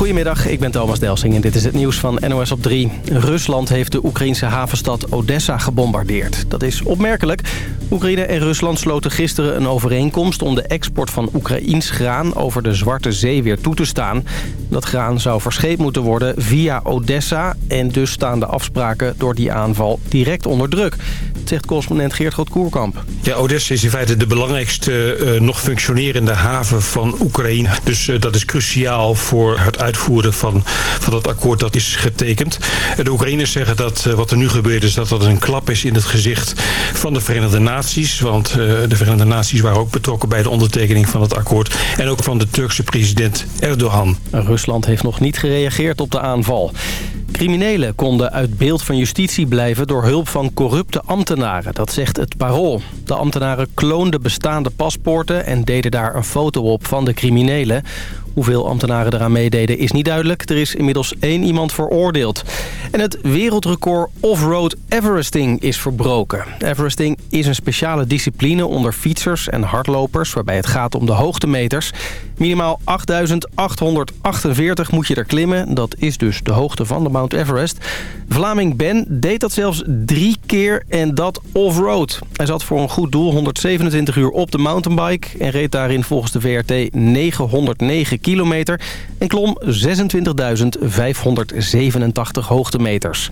Goedemiddag, ik ben Thomas Delsing en dit is het nieuws van NOS op 3. Rusland heeft de Oekraïnse havenstad Odessa gebombardeerd. Dat is opmerkelijk. Oekraïne en Rusland sloten gisteren een overeenkomst... om de export van Oekraïns graan over de Zwarte Zee weer toe te staan. Dat graan zou verscheept moeten worden via Odessa... en dus staan de afspraken door die aanval direct onder druk. zegt correspondent Geert Groot-Koerkamp. Ja, Odessa is in feite de belangrijkste uh, nog functionerende haven van Oekraïne. Dus uh, dat is cruciaal voor het uitvoeren van, van dat akkoord dat is getekend. De Oekraïners zeggen dat uh, wat er nu gebeurt is dat dat een klap is in het gezicht van de Verenigde Naties. Want uh, de Verenigde Naties waren ook betrokken bij de ondertekening van het akkoord. En ook van de Turkse president Erdogan. Rusland heeft nog niet gereageerd op de aanval. Criminelen konden uit beeld van justitie blijven door hulp van corrupte ambtenaren. Dat zegt het Parool. De ambtenaren kloonden bestaande paspoorten en deden daar een foto op van de criminelen. Hoeveel ambtenaren eraan meededen is niet duidelijk. Er is inmiddels één iemand veroordeeld. En het wereldrecord off-road Everesting is verbroken. Everesting is een speciale discipline onder fietsers en hardlopers... waarbij het gaat om de hoogtemeters. Minimaal 8.848 moet je er klimmen. Dat is dus de hoogte van de Mount Everest. Vlaming Ben deed dat zelfs drie keer en dat off-road. Hij zat voor een goed doel 127 uur op de mountainbike... en reed daarin volgens de VRT 909 kilometer... en klom 26.587 hoogtemeters.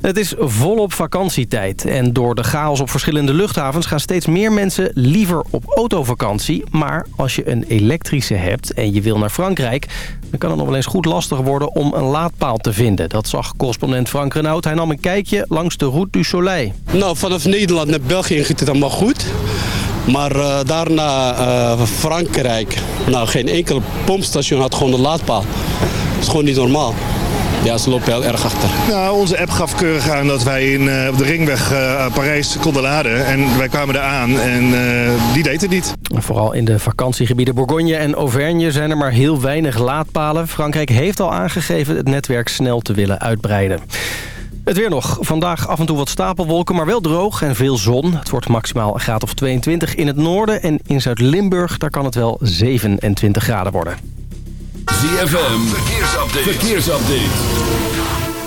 Het is volop vakantietijd en door de chaos op verschillende luchthavens gaan steeds meer mensen liever op autovakantie. Maar als je een elektrische hebt en je wil naar Frankrijk, dan kan het nog wel eens goed lastig worden om een laadpaal te vinden. Dat zag correspondent Frank Renaud. Hij nam een kijkje langs de Route du Soleil. Nou, vanaf Nederland naar België ging het allemaal goed. Maar uh, daarna uh, Frankrijk, nou geen enkel pompstation had gewoon een laadpaal. Dat is gewoon niet normaal. Ja, ze lopen heel erg achter. Nou, onze app gaf keurig aan dat wij in, uh, op de ringweg uh, Parijs konden laden. En wij kwamen daar aan en uh, die deed het niet. Vooral in de vakantiegebieden Bourgogne en Auvergne zijn er maar heel weinig laadpalen. Frankrijk heeft al aangegeven het netwerk snel te willen uitbreiden. Het weer nog. Vandaag af en toe wat stapelwolken, maar wel droog en veel zon. Het wordt maximaal een graad of 22 in het noorden. En in Zuid-Limburg, daar kan het wel 27 graden worden. ZFM, verkeersupdate. verkeersupdate.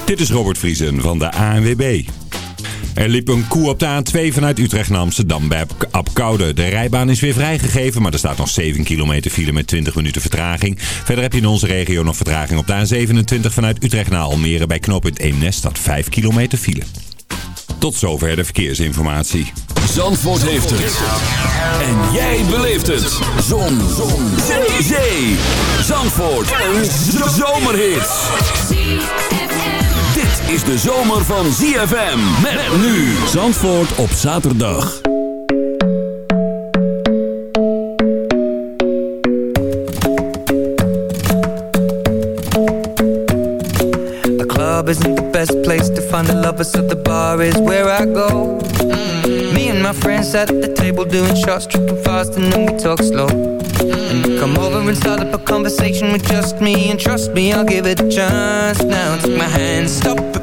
Dit is Robert Vriesen van de ANWB. Er liep een koe op de A2 vanuit Utrecht naar Amsterdam bij Apkoude. De rijbaan is weer vrijgegeven, maar er staat nog 7 kilometer file met 20 minuten vertraging. Verder heb je in onze regio nog vertraging op de A27 vanuit Utrecht naar Almere. Bij knooppunt Eemnes staat 5 kilometer file. Tot zover de verkeersinformatie. Zandvoort heeft het. En jij beleeft het. Zon. Zon. Zee. Zandvoort. Een zomerhit. Is de zomer van ZFM. Met nu. Zandvoort op zaterdag. The club isn't the best place to find the lovers, so the bar is where I go. Me and my friends at the table doing shots, tripping fast, and then we talk slow. And come over and start up a conversation with just me, and trust me, I'll give it a chance. Now take my hand, stop it,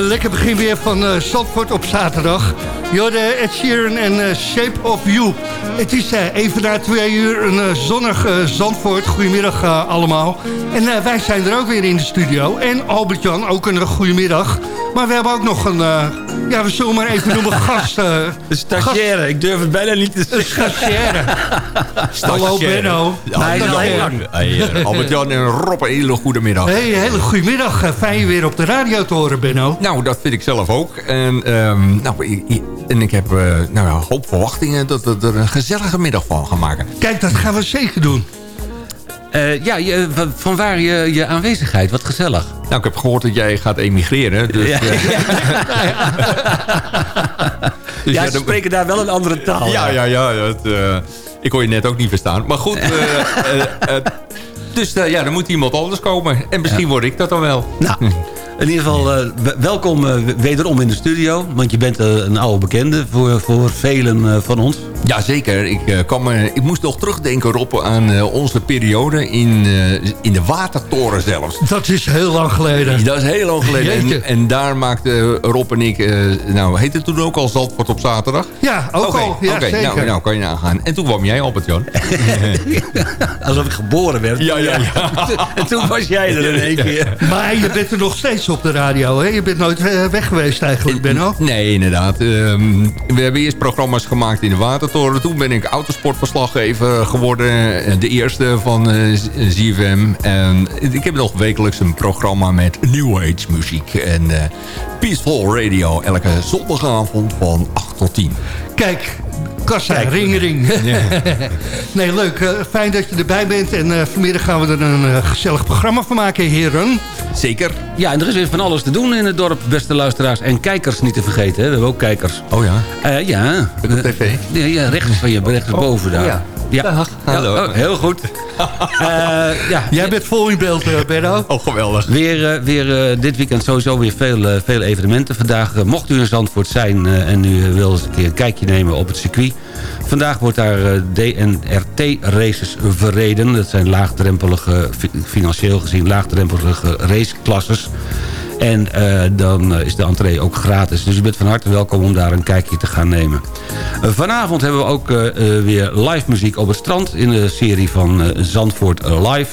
lekker begin weer van uh, Zandvoort op zaterdag. Jorde Ed Sheeran en uh, Shape of You. Het is uh, even na twee uur een zonnig Zandvoort. Goedemiddag allemaal. En wij zijn er ook weer in de studio. En Albert-Jan, ook een goedemiddag. Maar we hebben ook nog een, ja, we zullen maar even noemen gast. de stagiaire, gast... ik durf het bijna niet te zeggen. Stagiaire. Hallo Benno. Ja, hij is al heel lang. Hey, Albert-Jan en Rob, een hele goede middag. Hey, hele goede middag. Fijn je weer op de radio te horen, Benno. Nou, dat vind ik zelf ook. En, um, nou, ik, en ik heb uh, nou, een hoop verwachtingen dat we er een gezellige middag van gaan maken. Kijk, dat gaan we zeker doen. Uh, ja, je, van waar je, je aanwezigheid? Wat gezellig. Nou, ik heb gehoord dat jij gaat emigreren. Dus, ja, uh, dus ja, ze spreken daar wel een andere taal. Ja, ja, ja. Dat, uh, ik hoor je net ook niet verstaan. Maar goed, dus ja, er moet iemand anders komen. En misschien word ik dat dan wel. Nou, in ieder geval uh, welkom uh, wederom in de studio. Want je bent uh, een oude bekende voor, voor velen van ons. Jazeker. Ik, kan me, ik moest nog terugdenken, Rob, aan onze periode in, in de Watertoren zelfs. Dat is heel lang geleden. Dat is heel lang geleden. En, en, daar maakte Rob en ik, nou, heette het toen ook al Zandvoort op zaterdag? Ja, ook okay, al. Ja, okay, zeker. Nou, nou, kan je nagaan. En toen kwam jij op het, Jan. Alsof ik geboren werd. Ja, ja, ja. en toen was jij er in één keer. Maar je bent er nog steeds op de radio, hè? Je bent nooit weg geweest eigenlijk, Benno? Nee, inderdaad. Um, we hebben eerst programma's gemaakt in de Watertoren. Toen ben ik autosportverslaggever geworden. De eerste van uh, ZFM. En ik heb nog wekelijks een programma met New Age muziek. En Peaceful Radio elke zondagavond van 8 tot 10. Kijk, Kassa, Kijk, ring, ring. Ja. nee, leuk. Uh, fijn dat je erbij bent. En uh, vanmiddag gaan we er een uh, gezellig programma van maken, heren. Zeker. Ja, en er is weer van alles te doen in het dorp, beste luisteraars. En kijkers niet te vergeten, hè. we hebben ook kijkers. Oh ja? ja. Op tv? Ja, ja rechts van je, rechtsboven oh, daar. Ja. Ja, Dag, hallo. Ja, oh, heel goed. ja. Jij bent vol in beeld, uh, Benno. Oh, geweldig. Weer, uh, weer uh, dit weekend sowieso weer veel, veel evenementen. Vandaag, mocht u in Zandvoort zijn en u wil eens een keer een kijkje nemen op het circuit... Vandaag wordt daar DNRT-races verreden. Dat zijn laagdrempelige, financieel gezien laagdrempelige raceklasses. En uh, dan is de entree ook gratis. Dus u bent van harte welkom om daar een kijkje te gaan nemen. Uh, vanavond hebben we ook weer live muziek op het strand... in de serie van Zandvoort Live.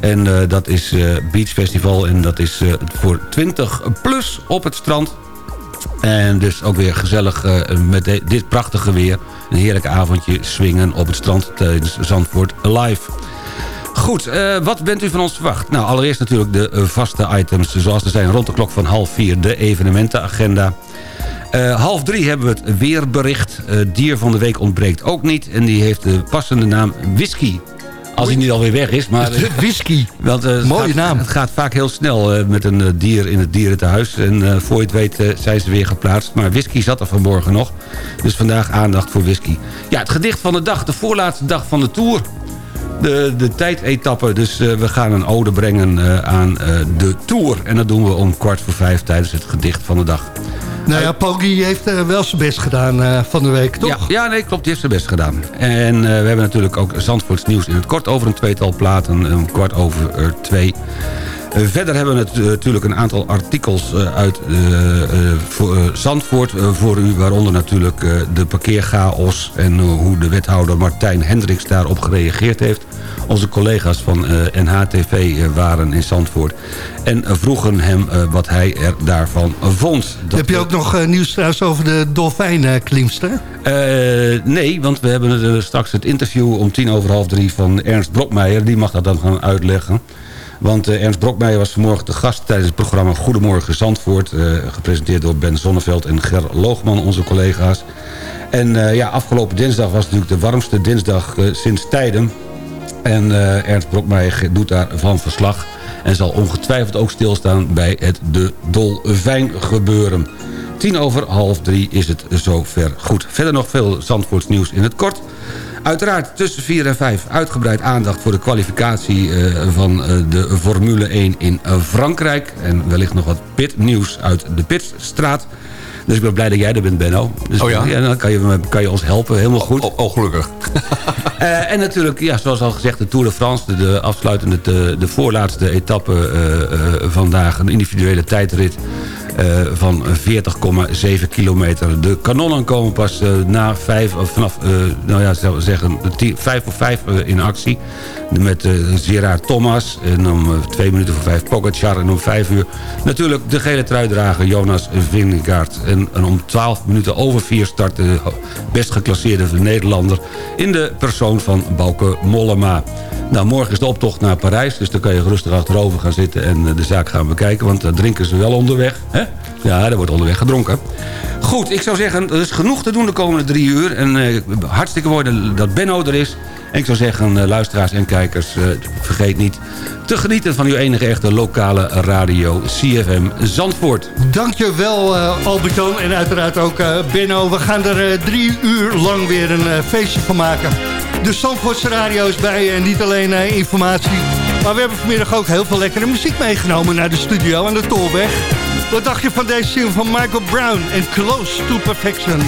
En dat is Beach Festival en dat is voor 20 plus op het strand. En dus ook weer gezellig met dit prachtige weer. Een heerlijk avondje swingen op het strand tijdens Zandvoort Live. Goed, uh, wat bent u van ons verwacht? Nou, allereerst natuurlijk de uh, vaste items zoals er zijn rond de klok van half vier. De evenementenagenda. Uh, half drie hebben we het weerbericht. dier van de week ontbreekt ook niet. En die heeft de passende naam Whisky. Als hij niet alweer weg is. Maar, Whisky. Want, Mooie gaat, naam. Het gaat vaak heel snel met een dier in het dierentehuis. En voor je het weet zijn ze weer geplaatst. Maar Whisky zat er vanmorgen nog. Dus vandaag aandacht voor Whisky. Ja, het gedicht van de dag. De voorlaatste dag van de Tour. De, de tijdetappe. Dus we gaan een ode brengen aan de Tour. En dat doen we om kwart voor vijf tijdens het gedicht van de dag. Nou ja, Poggi heeft wel zijn best gedaan van de week, toch? Ja, ja, nee, klopt. Die heeft zijn best gedaan. En we hebben natuurlijk ook Zandvoorts nieuws in het kort over een tweetal platen. Een kwart over twee eh, verder hebben we natuurlijk een aantal artikels eh, uit uh, Zandvoort voor u... waaronder natuurlijk de parkeerchaos en hoe de wethouder Martijn Hendricks daarop gereageerd heeft. Onze collega's van NHTV waren in Zandvoort en vroegen hem wat hij er daarvan vond. Dat Heb je ook nog nieuws trouwens over de dolfijnklimster? nee, want we hebben straks het interview om tien over half drie van Ernst Brokmeijer. Die mag dat dan gaan uitleggen. Want uh, Ernst Brokmeijer was vanmorgen de gast tijdens het programma Goedemorgen Zandvoort. Uh, gepresenteerd door Ben Zonneveld en Ger Loogman, onze collega's. En uh, ja, afgelopen dinsdag was natuurlijk de warmste dinsdag sinds tijden. En Ernst Brokmeijer doet daarvan verslag. En zal ongetwijfeld ook stilstaan bij het de Dolfijn gebeuren. Tien over half drie is het zover goed. Verder nog veel Zandvoorts nieuws in het kort. Uiteraard tussen 4 en 5 uitgebreid aandacht voor de kwalificatie eh, van eh, de Formule 1 in eh, Frankrijk. En wellicht nog wat pitnieuws uit de Pitstraat. Dus ik ben blij dat jij er bent, Benno. Dus oh ja? ja dan kan je, kan je ons helpen, helemaal goed. Oh, oh gelukkig. en natuurlijk, ja, zoals al gezegd, de Tour de France. De, afsluitende, de, de voorlaatste etappe vandaag. Een individuele tijdrit. Eh, van 40,7 kilometer. De kanonnen komen pas uh, na vijf, of vanaf, uh, nou ja, zou zeggen, vijf voor vijf in actie. Met Gerard Thomas. En om twee minuten voor vijf Pogacar. En om vijf uur natuurlijk de gele truidrager Jonas Vingegaard. En, om twaalf minuten over vier start de best geclasseerde Nederlander... in de persoon van Bauke Mollema. Nou, morgen is de optocht naar Parijs. Dus dan kan je rustig achterover gaan zitten en eh, de zaak gaan bekijken. Want daar drinken ze wel onderweg. Ja, er wordt onderweg gedronken. Goed, ik zou zeggen, er is genoeg te doen de komende drie uur. En uh, hartstikke mooi dat Benno er is. En ik zou zeggen, uh, luisteraars en kijkers, uh, vergeet niet te genieten van uw enige echte lokale radio CFM Zandvoort. Dankjewel uh, en uiteraard ook Benno. We gaan er drie uur lang weer een feestje van maken. De Zandvoortse radio is bij en niet alleen informatie. Maar we hebben vanmiddag ook heel veel lekkere muziek meegenomen naar de studio aan de Tolweg. Wat dacht je van deze single van Michael Brown en Close to Perfection?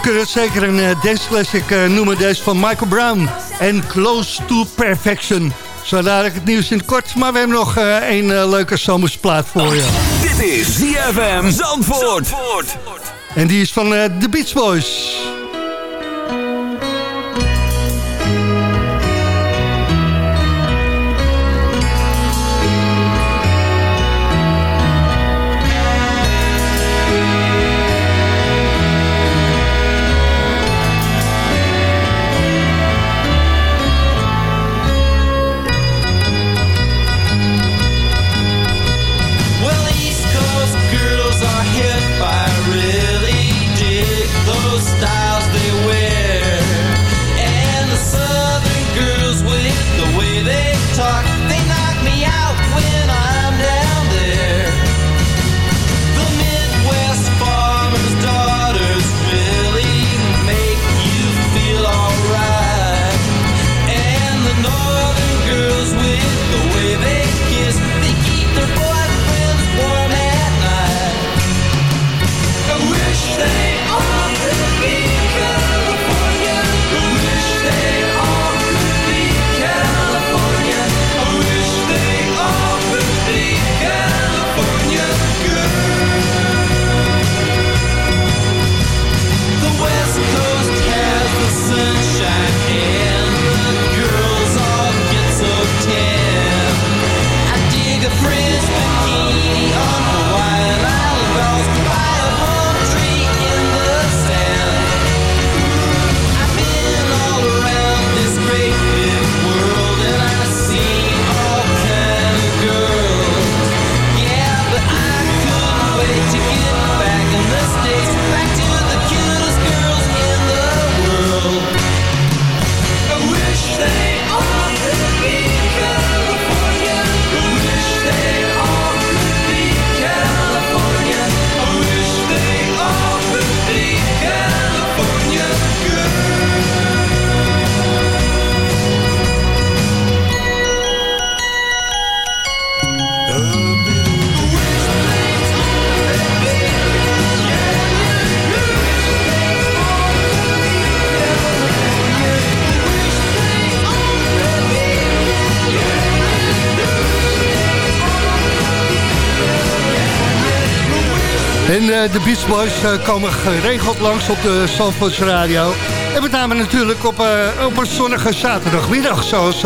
We kunnen het zeker een uh, dance classic uh, noemen. Deze van Michael Brown en Close to Perfection. Zo dadelijk het nieuws in het kort. Maar we hebben nog uh, een leuke zomersplaat voor je. Dit is ZFM Zandvoort. Zandvoort. En die is van The Beach Boys. De Beach Boys uh, komen geregeld langs op de Zandvoorts Radio. En met name natuurlijk op, uh, op een zonnige zaterdagmiddag. Zoals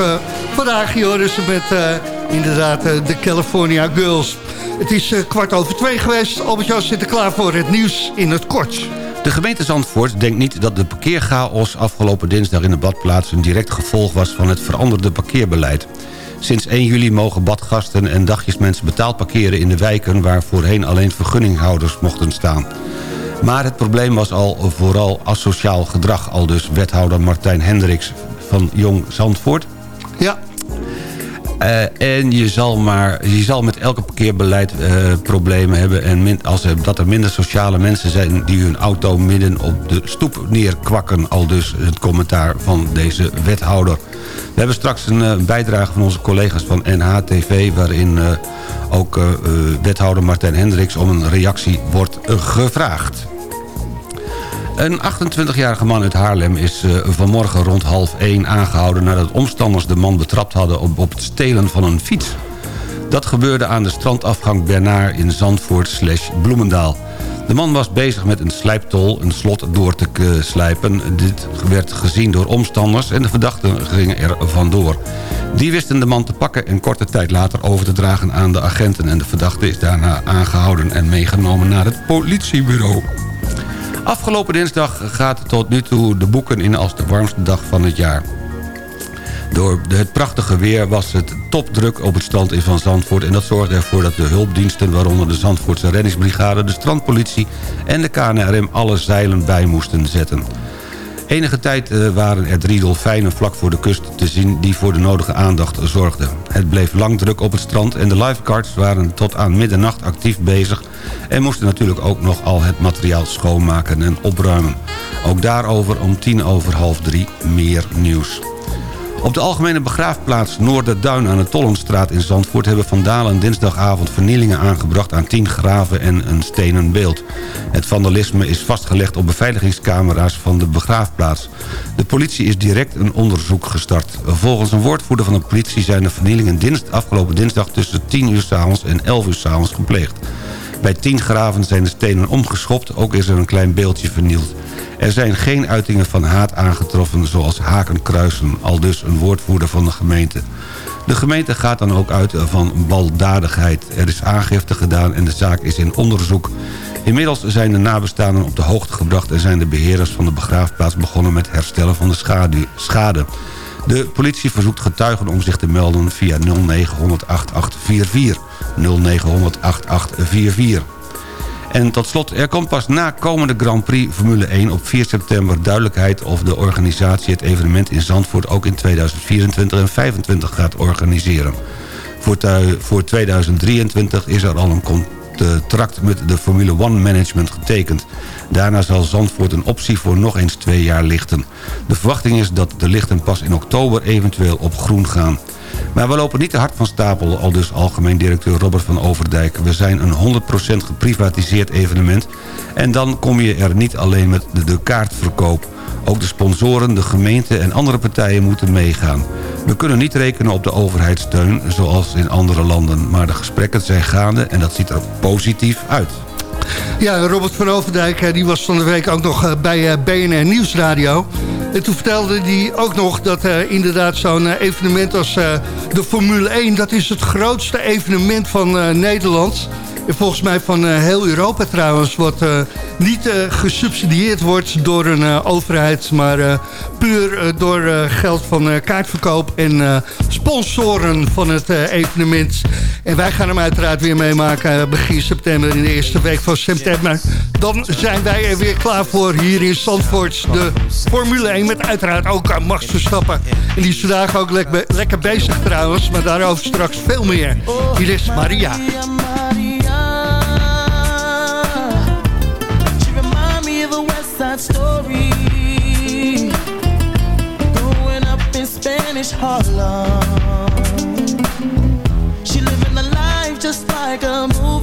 vandaag ze met inderdaad de California Girls. Het is kwart over twee geweest. Albert-Jan zit klaar voor het nieuws in het kort. De gemeente Zandvoort denkt niet dat de parkeerchaos afgelopen dinsdag in de badplaats... een direct gevolg was van het veranderde parkeerbeleid. Sinds 1 juli mogen badgasten en dagjesmensen betaald parkeren in de wijken... waar voorheen alleen vergunninghouders mochten staan. Maar het probleem was al vooral asociaal gedrag... al dus wethouder Martijn Hendricks van Jong Zandvoort. Ja. Uh, en je zal, maar, je zal met elke parkeerbeleid uh, problemen hebben... en min, als er, dat er minder sociale mensen zijn... die hun auto midden op de stoep neerkwakken. Al dus het commentaar van deze wethouder. We hebben straks een uh, bijdrage van onze collega's van NHTV... waarin ook wethouder Martijn Hendricks om een reactie wordt gevraagd. Een 28-jarige man uit Haarlem is vanmorgen rond half 1 aangehouden... nadat omstanders de man betrapt hadden op, het stelen van een fiets. Dat gebeurde aan de strandafgang Bernard in Zandvoort Bloemendaal. De man was bezig met een slijptol, een slot door te uh, slijpen. Dit werd gezien door omstanders en de verdachten gingen er vandoor. Die wisten de man te pakken en korte tijd later over te dragen aan de agenten... en de verdachte is daarna aangehouden en meegenomen naar het politiebureau. Afgelopen dinsdag gaat tot nu toe de boeken in als de warmste dag van het jaar. Door het prachtige weer was het topdruk op het strand in Van Zandvoort... en dat zorgde ervoor dat de hulpdiensten, waaronder de Zandvoortse reddingsbrigade... de strandpolitie en de KNRM alle zeilen bij moesten zetten. Enige tijd eh, waren er drie dolfijnen vlak voor de kust te zien... die voor de nodige aandacht zorgden. Het bleef lang druk op het strand en de lifeguards waren tot aan middernacht actief bezig... en moesten natuurlijk ook nog al het materiaal schoonmaken en opruimen. Ook daarover om tien over half drie meer nieuws. Op de algemene begraafplaats Noorderduin aan de Tollenstraat in Zandvoort... hebben vandalen dinsdagavond vernielingen aangebracht aan 10 graven en een stenen beeld. Het vandalisme is vastgelegd op beveiligingscamera's van de begraafplaats. De politie is direct een onderzoek gestart. Volgens een woordvoerder van de politie zijn de vernielingen dienst, afgelopen dinsdag... tussen 10 uur s'avonds en 11 uur s'avonds gepleegd. Bij 10 graven zijn de stenen omgeschopt, ook is er een klein beeldje vernield. Er zijn geen uitingen van haat aangetroffen zoals hakenkruisen, al dus een woordvoerder van de gemeente. De gemeente gaat dan ook uit van baldadigheid. Er is aangifte gedaan en de zaak is in onderzoek. Inmiddels zijn de nabestaanden op de hoogte gebracht... en zijn de beheerders van de begraafplaats begonnen met herstellen van de schade. De politie verzoekt getuigen om zich te melden via 0900 8844. 0900 8844. En tot slot, er komt pas na komende Grand Prix Formule 1 op 4 september duidelijkheid of de organisatie het evenement in Zandvoort ook in 2024 en 2025 gaat organiseren. Voor, voor 2023 is er al een contract met de Formule 1 management getekend. Daarna zal Zandvoort een optie voor nog eens twee jaar lichten. De verwachting is dat de lichten pas in oktober eventueel op groen gaan. Maar we lopen niet te hard van stapel, al dus algemeen directeur Robert van Overdijk. We zijn een 100% geprivatiseerd evenement. En dan kom je er niet alleen met de, kaartverkoop. Ook de sponsoren, de gemeente en andere partijen moeten meegaan. We kunnen niet rekenen op de overheidssteun, zoals in andere landen. Maar de gesprekken zijn gaande en dat ziet er positief uit. Ja, Robert van Overdijk eh, die was van de week ook nog eh, bij eh, BNR Nieuwsradio. En toen vertelde hij ook nog dat inderdaad zo'n evenement als de Formule 1... dat is het grootste evenement van Nederland... En volgens mij van heel Europa trouwens... wat niet gesubsidieerd wordt door een overheid... maar puur door geld van kaartverkoop en sponsoren van het evenement. En wij gaan hem uiteraard weer meemaken begin september... in de eerste week van september. Dan zijn wij er weer klaar voor hier in Zandvoort. De Formule 1 met uiteraard ook Max Verstappen. En die is vandaag ook lekker bezig trouwens. Maar daarover straks veel meer. Hier is Maria. Spanish Harlem She living the life just like a movie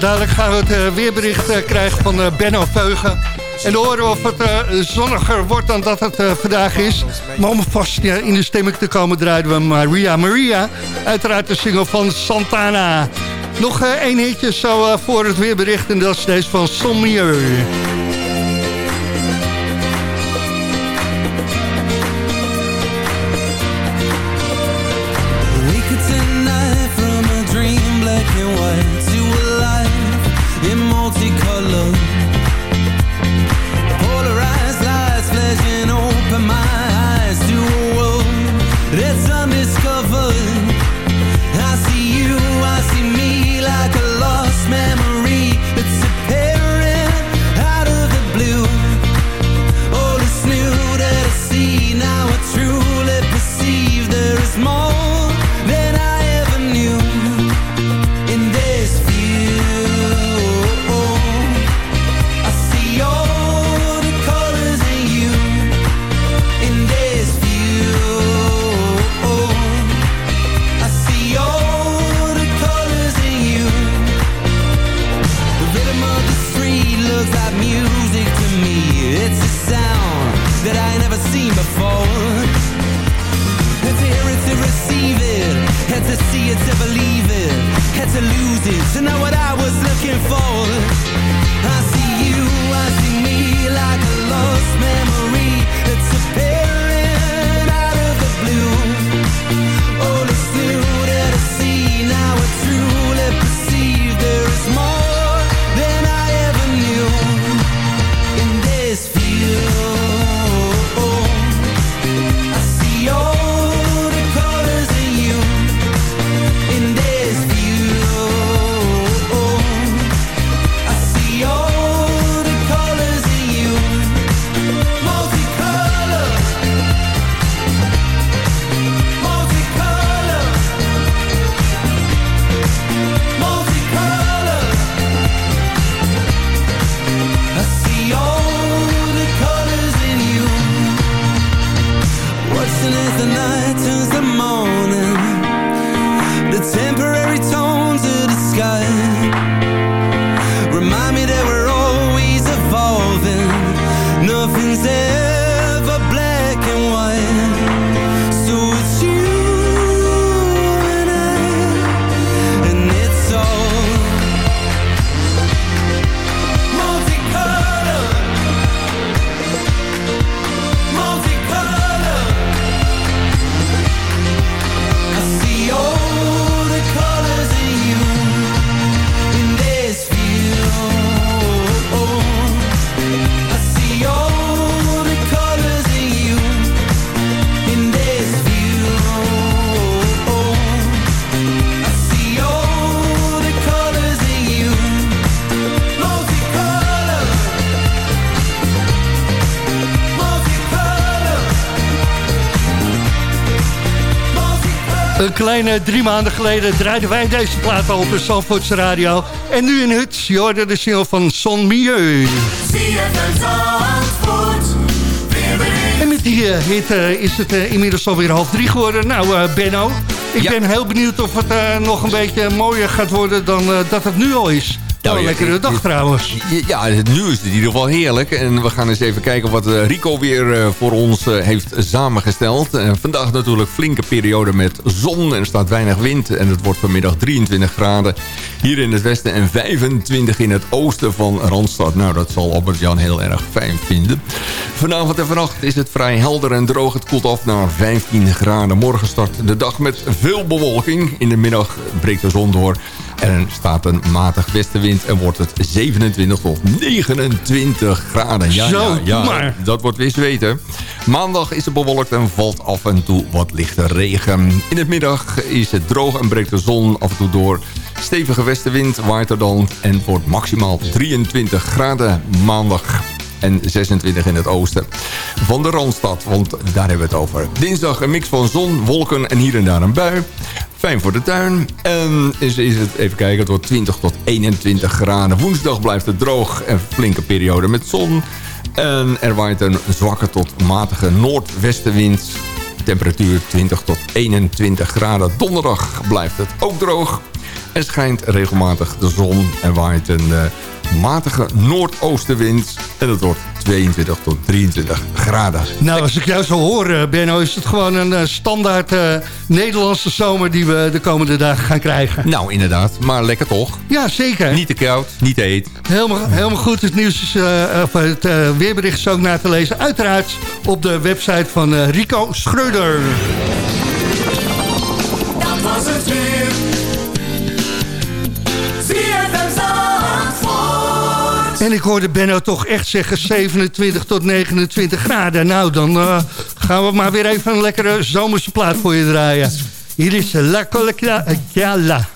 zo gaan we het eh, weerbericht eh, krijgen van eh, Benno Veugen. En horen of het zonniger wordt dan dat het vandaag is. Maar om vast in de stemming te komen draaien we Maria Maria. Uiteraard de single van Santana. Nog één hitje zo voor het weerbericht en dat is deze van Sommieu. Een kleine drie maanden geleden draaiden wij deze plaat al op de Zandvoortse radio. En nu in Hut, je hoorde de single van Son Milieu. En met die hit eh, is het eh, inmiddels alweer half drie geworden. Nou, Benno, ik Ja. ben heel benieuwd of het nog een beetje mooier gaat worden dan dat het nu al is. Nou, een lekkere dag trouwens. Ja, nu is het in ieder geval heerlijk. En we gaan eens even kijken wat eh, Rico weer eh, voor ons eh, heeft samengesteld. Vandaag natuurlijk flinke periode met zon en er staat weinig wind. En het wordt vanmiddag 23 graden hier in het westen en 25 in het oosten van Randstad. Nou, dat zal Albert-Jan heel erg fijn vinden. Vanavond en vannacht is het vrij helder en droog. Het koelt af naar 15 graden. Morgen start de dag met veel bewolking. In de middag breekt de zon door. En er staat een matig westenwind en wordt het 27 tot 29 graden. Ja, Zo, ja, ja, dat wordt weer zweten. Maandag is het bewolkt en valt af en toe wat lichte regen. In het middag is het droog en breekt de zon af en toe door. Stevige westenwind waait er dan en wordt maximaal 23 graden maandag. En 26 in het oosten van de Randstad. Want daar hebben we het over. Dinsdag een mix van zon, wolken en hier en daar een bui. Fijn voor de tuin. En is, is het, even kijken, het wordt 20 tot 21 graden. Woensdag blijft het droog en flinke periode met zon. En er waait een zwakke tot matige noordwestenwind. Temperatuur 20 tot 21 graden. Donderdag blijft het ook droog. Er schijnt regelmatig de zon. Er waait een eh, matige noordoostenwind. En het wordt 22 tot 23 graden. Nou, als ik jou zo hoor, eh, Benno, is het gewoon een eh, standaard eh, Nederlandse zomer die we de komende dagen gaan krijgen. Nou, inderdaad. Maar lekker toch? Ja, zeker. Niet te koud, niet te heet. Helemaal, helemaal goed. Het nieuws is, of het weerbericht is ook na te lezen. Uiteraard op de website van Rico Schreuder. En ik hoorde Benno toch echt zeggen 27 tot 29 graden. Nou, dan eh, gaan we maar weer even een lekkere zomerse plaat voor je draaien. Hier is La.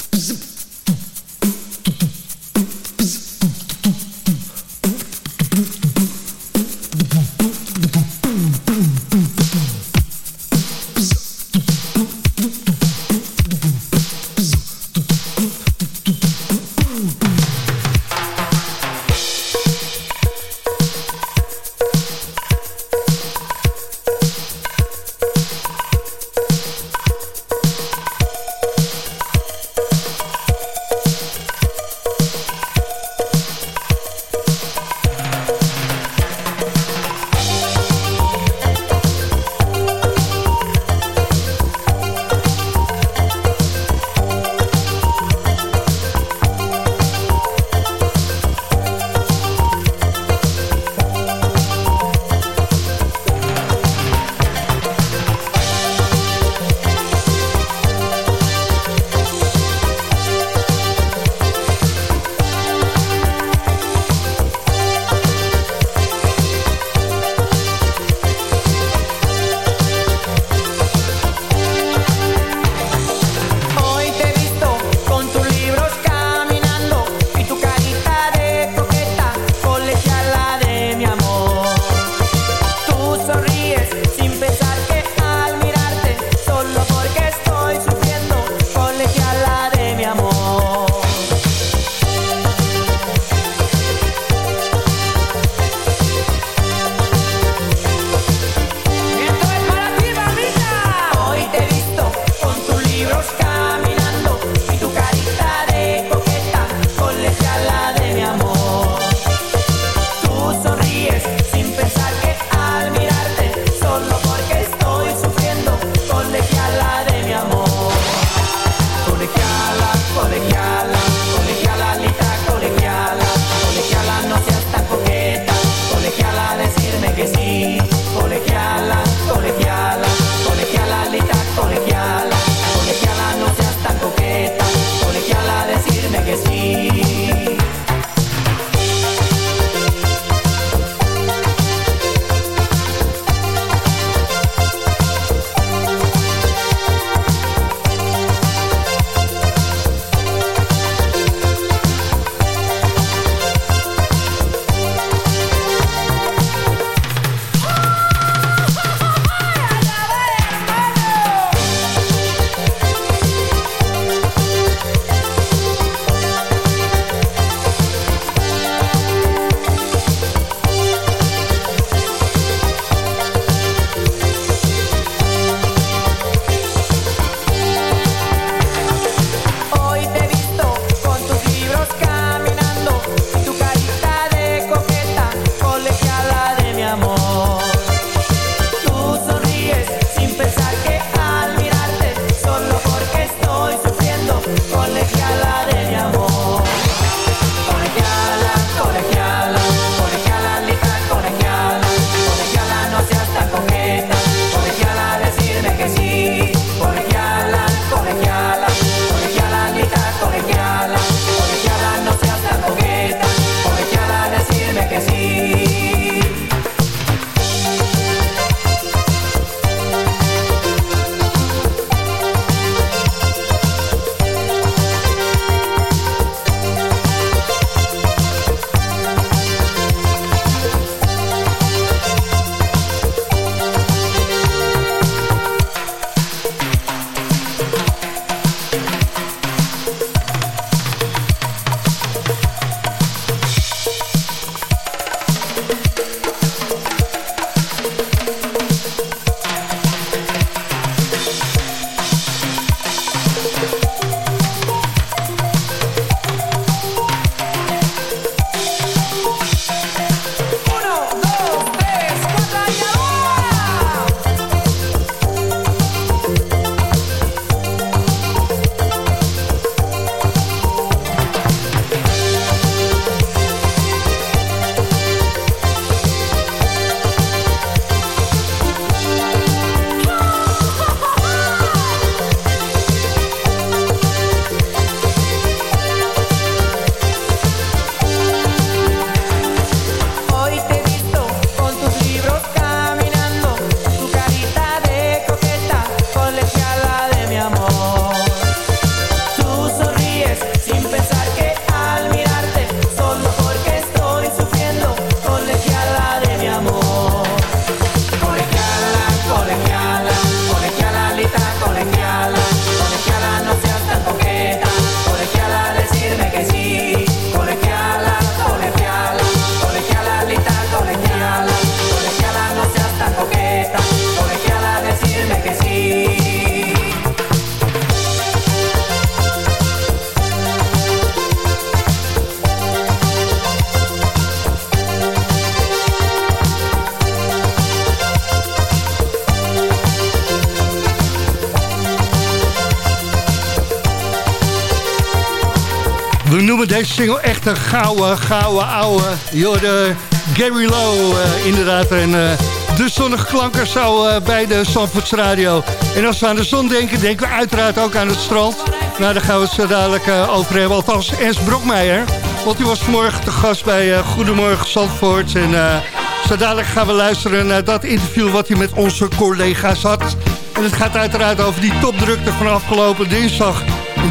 Gouden, gouden, ouwe. Jorde Gary Lowe, eh, inderdaad. En eh, de zonnige klanker zou eh, bij de Zandvoorts Radio. En als we aan de zon denken, denken we uiteraard ook aan het strand. Nou, daar gaan we het zo dadelijk over hebben. Althans, Ernst Brokmeijer. Want die was vanmorgen te gast bij Goedemorgen Zandvoort. En zo dadelijk gaan we luisteren naar dat interview wat hij met onze collega's had. En het gaat uiteraard over die topdrukte van afgelopen dinsdag.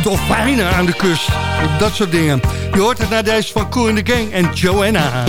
Dolfijnen aan de kust. Dat soort dingen. Je hoort het naar deze van Cool the Gang en Joanna.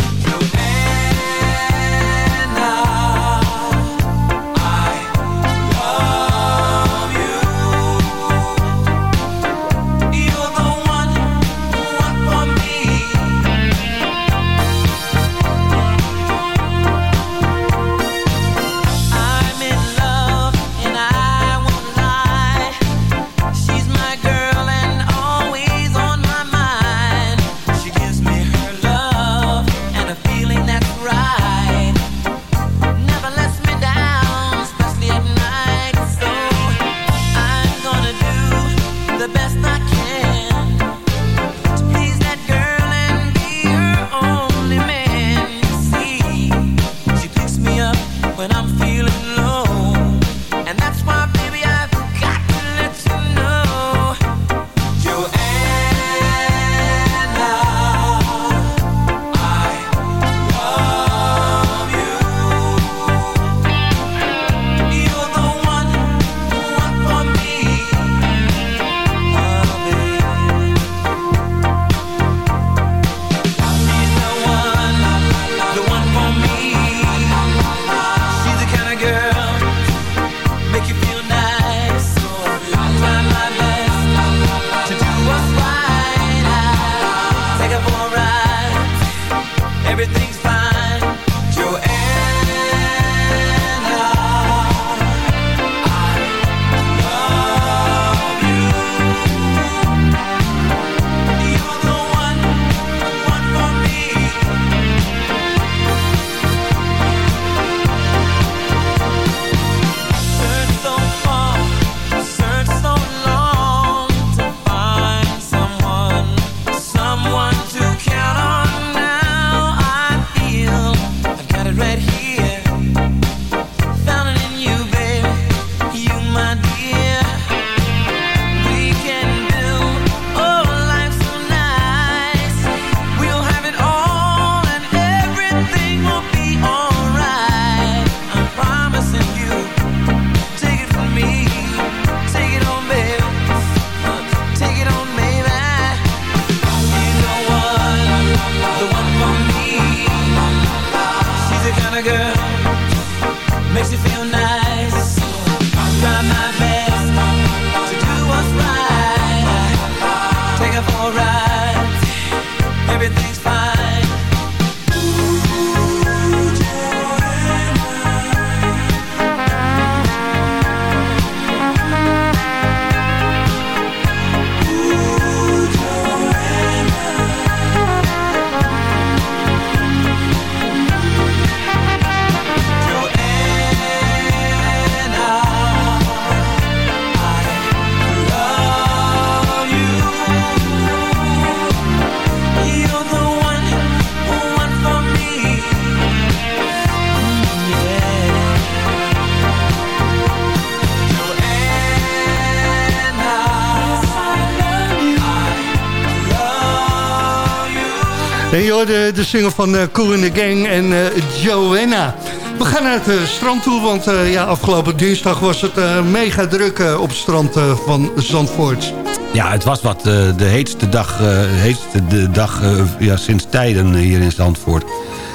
Hoorde de single van uh, Cool in the Gang en eh, Joanna. We gaan naar het eh, strand toe, want ja, afgelopen dinsdag was het mega druk op het strand van Zandvoort. Ja, het was wat de heetste dag, heetste dag ja, sinds tijden hier in Zandvoort.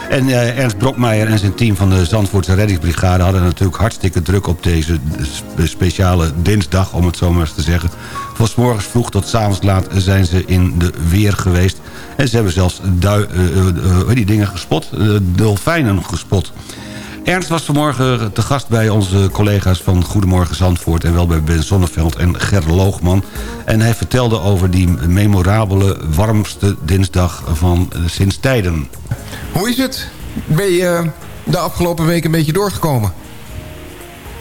En eh, Ernst Brokmeijer en zijn team van de Zandvoortse reddingsbrigade... hadden natuurlijk hartstikke druk op deze spe- speciale dinsdag, om het zo maar eens te zeggen. Van 's morgens vroeg tot 's avonds laat zijn ze in de weer geweest. En ze hebben zelfs eh, eh, die dingen gespot, dolfijnen gespot. Ernst was vanmorgen te gast bij onze collega's van Goedemorgen Zandvoort... en wel bij Ben Zonneveld en Ger Loogman. En hij vertelde over die memorabele, warmste dinsdag van eh, sinds tijden. Hoe is het? Ben je eh, de afgelopen week een beetje doorgekomen?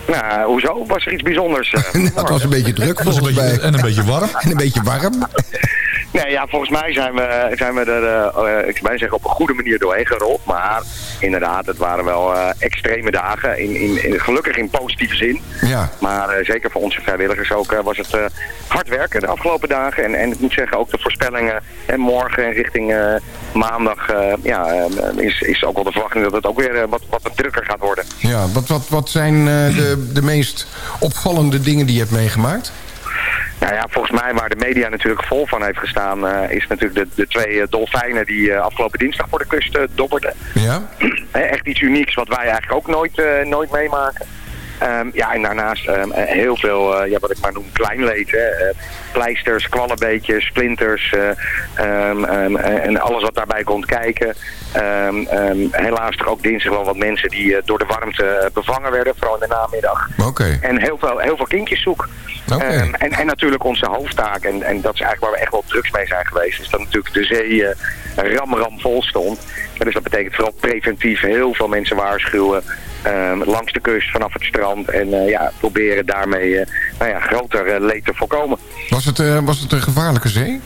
Nou, hoezo? Was er iets bijzonders? eh, Nou, het was een beetje druk volgens mij. En een beetje warm. En een beetje warm. Nee, ja, volgens mij zijn we, zijn we er, eh, eh, ik bijna zeggen, op een goede manier doorheen gerold. Maar inderdaad, het waren wel eh, extreme dagen. In, in, in- gelukkig in positieve zin. Ja. Maar zeker voor onze vrijwilligers ook was het hard werken de afgelopen dagen. En, en ik moet zeggen, ook de voorspellingen en morgen en richting maandag ja, is, is ook wel de verwachting dat het ook weer wat, wat drukker gaat worden. Ja, wat, wat, wat zijn de, de meest opvallende dingen die je hebt meegemaakt? Nou ja, volgens mij waar de media natuurlijk vol van heeft gestaan... eh, is natuurlijk de, de twee eh, dolfijnen die eh, afgelopen dinsdag voor de kust eh, dobberden. Ja? Echt iets unieks wat wij eigenlijk ook nooit, nooit meemaken. Ehm, ja, en daarnaast ehm, eh, heel veel, ja, wat ik maar noem, klein leed. Hè. Pleisters, kwallenbeetjes, splinters eh, ehm, ehm, eh, en alles wat daarbij komt kijken. Ehm, helaas toch ook dinsdag wel wat mensen die eh, door de warmte bevangen werden, vooral in de namiddag. Oké. En heel veel, heel veel kindjeszoek. Oké. Ehm, en, en natuurlijk onze hoofdtaak, en, en dat is eigenlijk waar we echt wel drugs mee zijn geweest, is dat natuurlijk de zee eh, ram ram vol stond. En dus dat betekent vooral preventief heel veel mensen waarschuwen langs de kust, vanaf het strand. En ja, proberen daarmee nou ja, groter leed te voorkomen. Was het, eh, was het een gevaarlijke zee?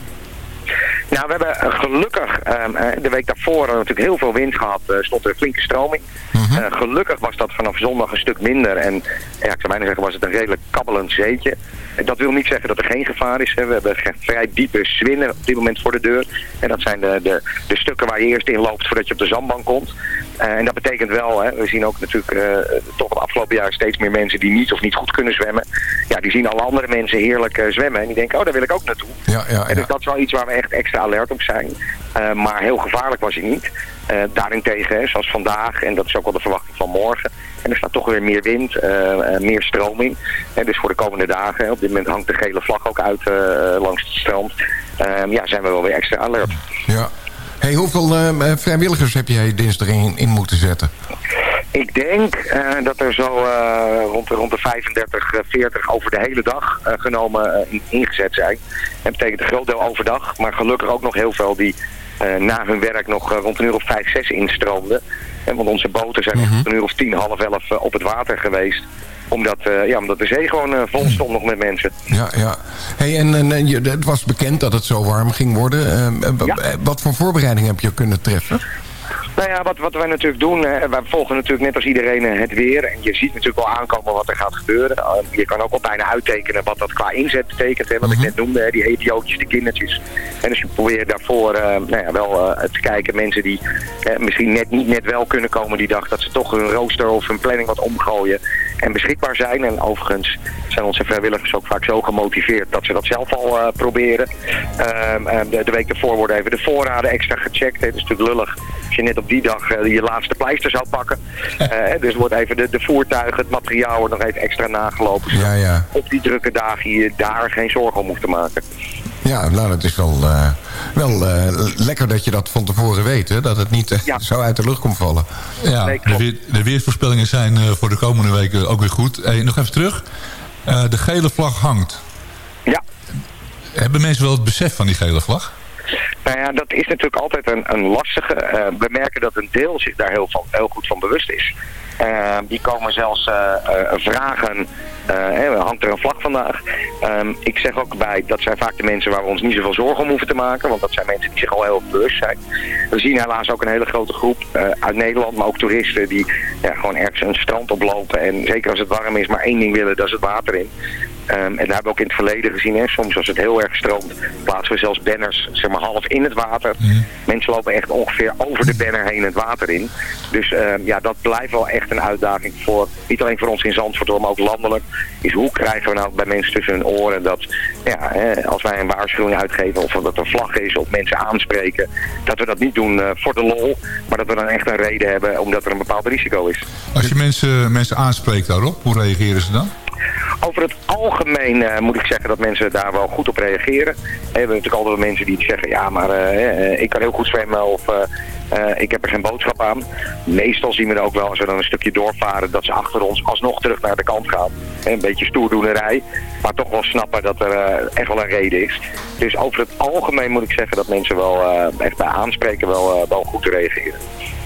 Nou, we hebben eh, gelukkig ehm, eh, de week daarvoor natuurlijk heel veel wind gehad. eh, stond er een flinke stroming. Eh, gelukkig was dat vanaf zondag een stuk minder. En ja, ik zou bijna zeggen was het een redelijk kabbelend zeetje. Dat wil niet zeggen dat er geen gevaar is. Hè. We hebben vrij diepe zwinnen op dit moment voor de deur. En dat zijn de, de, de stukken waar je eerst in loopt voordat je op de zandbank komt. Eh, en dat betekent wel, hè, we zien ook natuurlijk eh, toch het afgelopen jaar steeds meer mensen die niet of niet goed kunnen zwemmen. Ja, die zien alle andere mensen heerlijk eh, zwemmen. En die denken, oh daar wil ik ook naartoe. Ja, ja, En dus dat is wel iets waar we echt extra alert op zijn. Maar heel gevaarlijk was hij niet. Eh, daarentegen, hè, zoals vandaag, en dat is ook wel de verwachting van morgen. En er staat toch weer meer wind, eh, eh, meer stroming. En dus voor de komende dagen, op dit moment hangt de gele vlag ook uit langs het strand. Ehm, ja, zijn we wel weer extra alert. Ja. Hey, hoeveel eh, vrijwilligers heb jij dinsdag in, in moeten zetten? Ik denk dat er zo rond, de, rond de 35, eh, 40 over de hele dag eh, genomen in- ingezet zijn. Dat betekent een groot deel overdag, maar gelukkig ook nog heel veel die na hun werk nog eh, rond een uur of 5, 6 instroomden. En want onze boten zijn echt tot een uur of 10, half 11 eh, op het water geweest. Omdat, eh, ja, omdat de zee gewoon eh, vol stond nog met mensen. Ja, ja. Hey, en, en, je, het was bekend dat het zo warm ging worden. Eh, eh, eh, Wat voor voorbereiding heb je kunnen treffen? Nou ja, wat, wat wij natuurlijk doen, wij volgen natuurlijk net als iedereen eh, het weer. En je ziet natuurlijk wel aankomen wat er gaat gebeuren. Uh, je kan ook wel bijna uittekenen wat dat qua inzet betekent. Hè, wat ik net noemde, hè, die idiootjes, die kindertjes. En dus je probeert daarvoor eh, nou ja, wel eh, te kijken. Mensen die eh, misschien net niet net wel kunnen komen die dag. Dat ze toch hun rooster of hun planning wat omgooien. En beschikbaar zijn. En overigens zijn onze vrijwilligers ook vaak zo gemotiveerd dat ze dat zelf al eh, proberen. Ehm, eh, de, de week ervoor worden even de voorraden extra gecheckt. Het is natuurlijk lullig als je net op die dag eh, je laatste pleister zou pakken. Eh, dus wordt even de, de voertuigen, het materiaal wordt nog even extra nagelopen. zodat Ja, ja. Op die drukke dagen je daar geen zorgen om hoeft te maken. Ja, nou, het is wel, eh, wel eh, lekker dat je dat van tevoren weet. Hè? Dat het niet zo uit de lucht komt vallen. Ja, de, weer- de weersvoorspellingen zijn eh, voor de komende weken ook weer goed. Hey, nog even terug. Eh, de gele vlag hangt. Ja. Hebben mensen wel het besef van die gele vlag? Nou ja, dat is natuurlijk altijd een, een lastige. Eh, we merken dat een deel zich daar heel, van, heel goed van bewust is. Eh, die komen zelfs eh, vragen, hangt er een vlag vandaag? Ehm, ik zeg ook bij, dat zijn vaak de mensen waar we ons niet zoveel zorgen om hoeven te maken. Want dat zijn mensen die zich al heel bewust zijn. We zien helaas ook een hele grote groep uit Nederland, maar ook toeristen die ja, gewoon ergens een strand oplopen. En zeker als het warm is, maar één ding willen, dat is het water in. Ehm, en daar hebben we ook in het verleden gezien. Hè. Soms als het heel erg stroomt, plaatsen we zelfs banners zeg maar, half in het water. Mensen lopen echt ongeveer over de banner heen het water in. Dus ehm, ja, dat blijft wel echt een uitdaging voor, niet alleen voor ons in Zandvoort, maar ook landelijk. Is hoe krijgen we nou bij mensen tussen hun oren dat, ja, hè, als wij een waarschuwing uitgeven of dat er een vlag is of mensen aanspreken, dat we dat niet doen eh, voor de lol, maar dat we dan echt een reden hebben omdat er een bepaald risico is. Als je mensen, mensen aanspreekt daarop, hoe reageren ze dan? Over het algemeen eh, moet ik zeggen dat mensen daar wel goed op reageren. We hebben natuurlijk altijd wel mensen die zeggen, ja maar eh, eh, ik kan heel goed zwemmen of ik heb er geen boodschap aan. Meestal zien we er ook wel, als we dan een stukje doorvaren, dat ze achter ons alsnog terug naar de kant gaan. Een beetje stoerdoenerij, maar toch wel snappen dat er echt wel een reden is. Dus over het algemeen moet ik zeggen dat mensen wel echt bij aanspreken wel, wel goed reageren.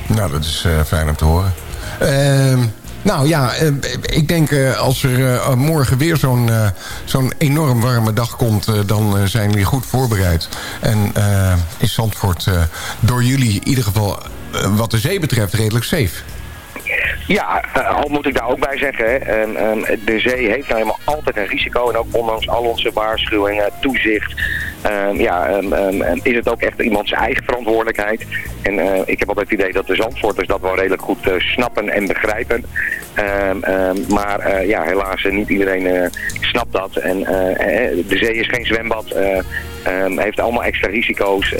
Nou, dat is fijn om te horen. Ehm, Nou ja, eh, ik denk eh, als er eh, morgen weer zo'n zo'n enorm warme dag komt... dan zijn we goed voorbereid. En eh, is Zandvoort door jullie in ieder geval wat de zee betreft redelijk safe. Ja, eh, al moet ik daar ook bij zeggen, ehm, ehm, de zee heeft nou helemaal altijd een risico. En ook ondanks al onze waarschuwingen, toezicht, ehm, ja, is het ook echt iemands eigen verantwoordelijkheid. En eh, ik heb altijd het idee dat de Zandvoorters dat wel redelijk goed eh, snappen en begrijpen. Maar ja, helaas, niet iedereen snapt dat. En de zee is geen zwembad. heeft allemaal extra risico's.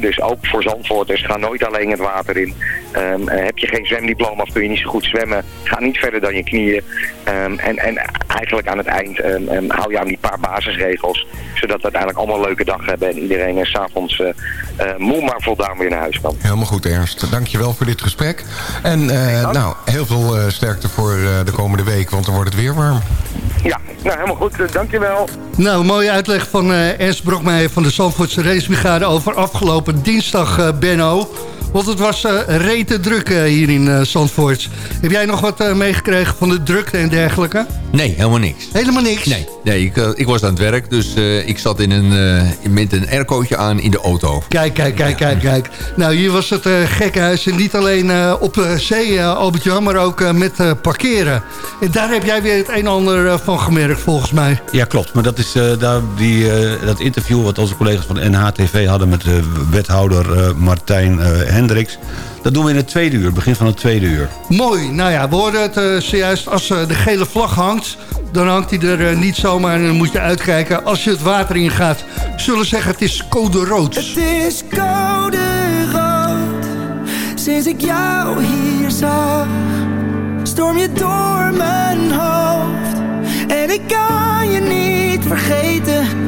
dus ook voor Zandvoorters, ga nooit alleen het water in. Heb je geen zwemdiploma of kun je niet zo goed zwemmen, ga niet verder dan je knieën. Ehm, en, en eigenlijk aan het eind ehm, ehm, hou je aan die paar basisregels. Zodat we uiteindelijk allemaal een leuke dag hebben. En iedereen s s'avonds eh eh, moe maar voldaan weer naar huis kan. Helemaal goed, Ernst. Dankjewel voor dit gesprek. En eh, nou, heel veel eh, sterkte voor eh, de komende week, want dan wordt het weer warm. Ja, nou helemaal goed. Eh, dankjewel. Nou, een mooie uitleg van eh Ernst Brokmeijer van de Zandvoortse Racebrigade... over afgelopen dinsdag, eh, Benno. Want het was eh rete druk eh, hier in eh, Zandvoort. Heb jij nog wat eh, meegekregen van de drukte en dergelijke? Nee, helemaal niks. Helemaal niks? Nee, nee ik, ik was aan het werk, dus eh, ik zat in een, eh, met een aircootje aan in de auto. Kijk, kijk, kijk, kijk, kijk. Nou, hier was het eh gekkenhuis. En niet alleen eh, op de zee, Albert-Jan, maar ook met eh, parkeren. En daar heb jij weer het een en ander van gemerkt, volgens mij. Ja, klopt. Maar dat is eh, daar die, eh, dat interview wat onze collega's van de NHTV hadden... met de wethouder eh, Martijn eh, Hendricks. Dat doen we in het tweede uur, begin van het tweede uur. Mooi. Nou ja, we hoorden het eh, zojuist. Als eh, de gele vlag hangt, dan hangt hij er eh, niet zomaar. En dan moet je uitkijken. Als je het water in gaat, zullen we zeggen het is code rood. Het is code rood Sinds ik jou hier zag Storm je door mijn hoofd En ik kan je niet vergeten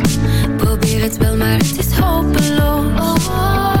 Probeer het wel, maar het is hopeloos. Ik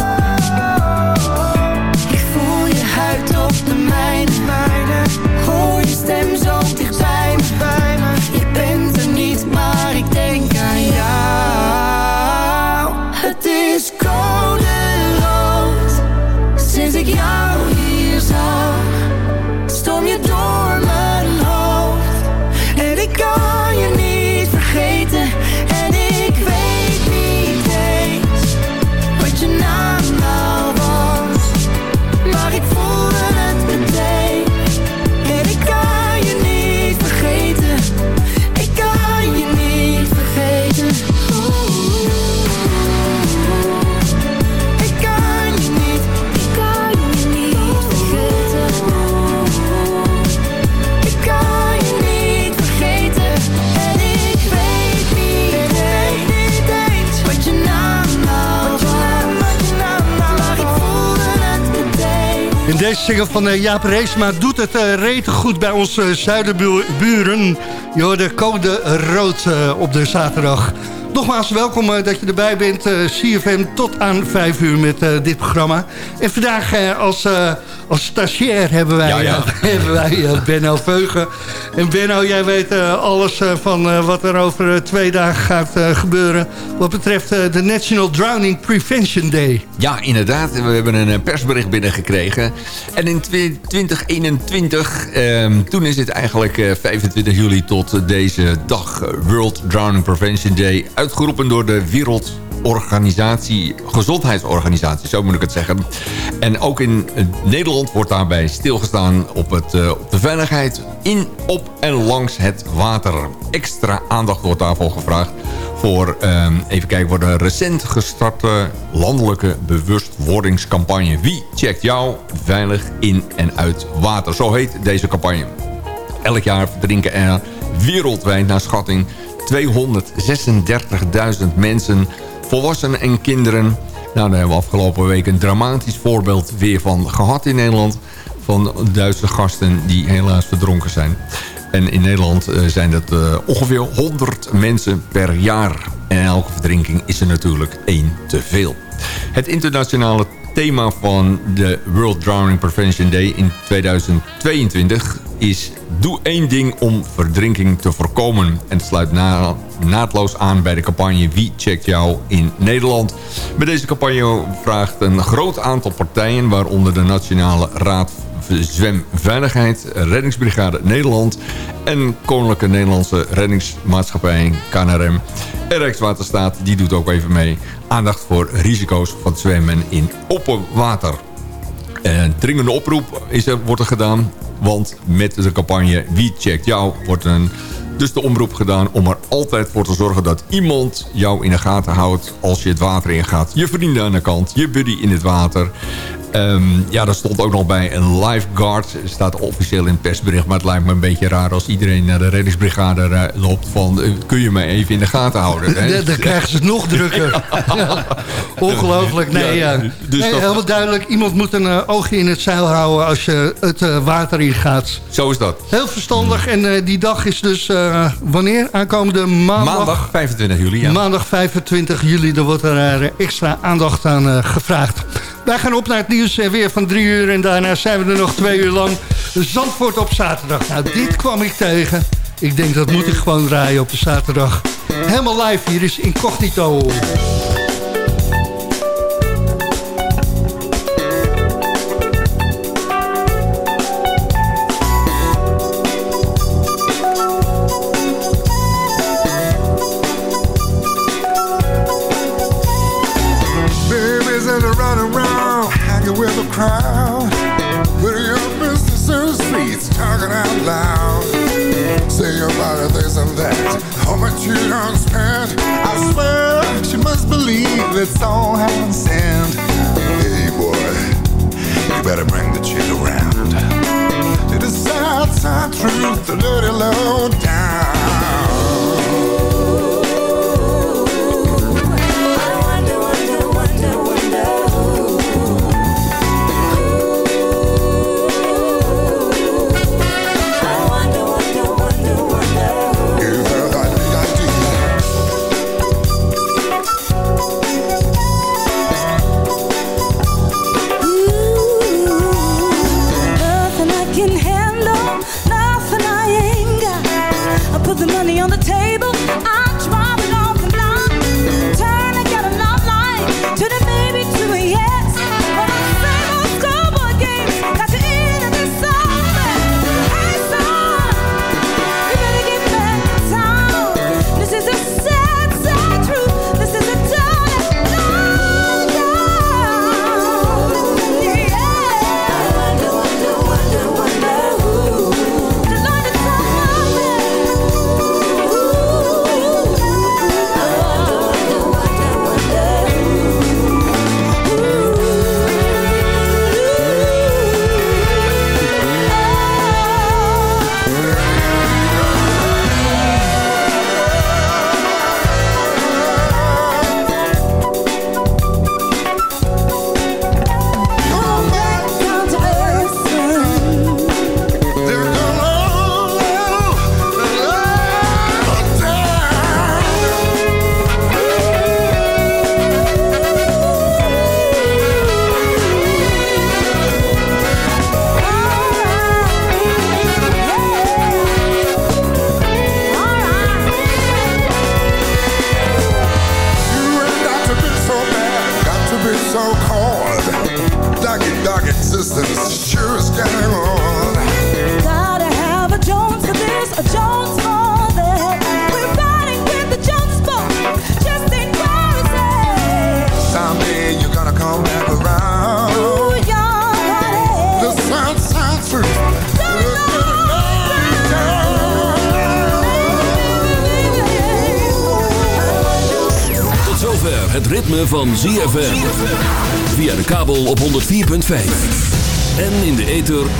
single van eh, Jaap Reesma doet het eh, rete goed bij onze zuiderburen. Je hoorde code rood eh, op de zaterdag. Nogmaals welkom eh, dat je erbij bent. eh, CFM tot aan 5 uur met eh, dit programma. En vandaag eh, als, eh, als stagiair hebben wij, Ja, ja. eh, hebben wij eh, Benno Veugen. En Benno, jij weet eh, alles eh, van eh, wat er over twee dagen gaat gebeuren... wat betreft de National Drowning Prevention Day. Ja, inderdaad. We hebben een persbericht binnengekregen. En in twi- 2021, ehm, toen is het eigenlijk eh, 25 juli tot deze dag... World Drowning Prevention Day... uitgeroepen door de Wereldorganisatie, Gezondheidsorganisatie, zo moet ik het zeggen. En ook in Nederland wordt daarbij stilgestaan op, het, eh, op de veiligheid in, op en langs het water. Extra aandacht wordt daarvoor gevraagd voor, ehm, even kijken, voor de recent gestarte landelijke bewustwordingscampagne. Wie checkt jou veilig in en uit water? Zo heet deze campagne. Elk jaar verdrinken er wereldwijd naar schatting 236.000 mensen, volwassenen en kinderen. Nou, daar hebben we afgelopen week een dramatisch voorbeeld weer van gehad in Nederland. Van Duitse gasten die helaas verdronken zijn. En in Nederland eh, zijn dat eh, ongeveer 100 mensen per jaar. En elke verdrinking is er natuurlijk één te veel. Het internationale thema van de World Drowning Prevention Day in 2022 is... Doe één ding om verdrinking te voorkomen. En het sluit na, naadloos aan bij de campagne Wie checkt jou in Nederland. Bij deze campagne vraagt een groot aantal partijen... waaronder de Nationale Raad Zwemveiligheid, Reddingsbrigade Nederland... en Koninklijke Nederlandse Reddingsmaatschappij, KNRM. En Rijkswaterstaat, die doet ook even mee. Aandacht voor risico's van zwemmen in open water. Een dringende oproep is er, wordt er gedaan. Want met de campagne Wie checkt jou wordt een, dus de omroep gedaan... om er altijd voor te zorgen dat iemand jou in de gaten houdt... als je het water ingaat. Je vrienden aan de kant, je buddy in het water. Ehm, ja, daar stond ook nog bij een lifeguard. staat officieel in het persbericht. Maar het lijkt me een beetje raar als iedereen naar de reddingsbrigade eh, loopt... van eh, kun je mij even in de gaten houden. hè? Dan dan krijgen ze het nog drukker. Ja. Ongelooflijk. Nee, Ja, dus nee dat- helemaal duidelijk. Iemand moet een eh, oogje in het zeil houden als je het water ingaat. Zo is dat. Heel verstandig. En die dag is dus wanneer? Aankomende maandag. Maandag 25 juli, ja. Maandag 25 juli, er wordt er extra aandacht aan gevraagd. Wij gaan op naar het nieuws eh, weer van drie uur en daarna zijn we er nog twee uur lang. Zandvoort op zaterdag. Nou, dit kwam ik tegen. Ik denk dat moet ik gewoon draaien op de zaterdag. Helemaal live, hier is Incognito. Crowd. With your business in the streets, talking out loud. Say about this and that, how much you don't spend. I swear she must believe it's all heaven sent. Hey boy, you better bring the chick around. To the sad, sad truth, the dirty low down.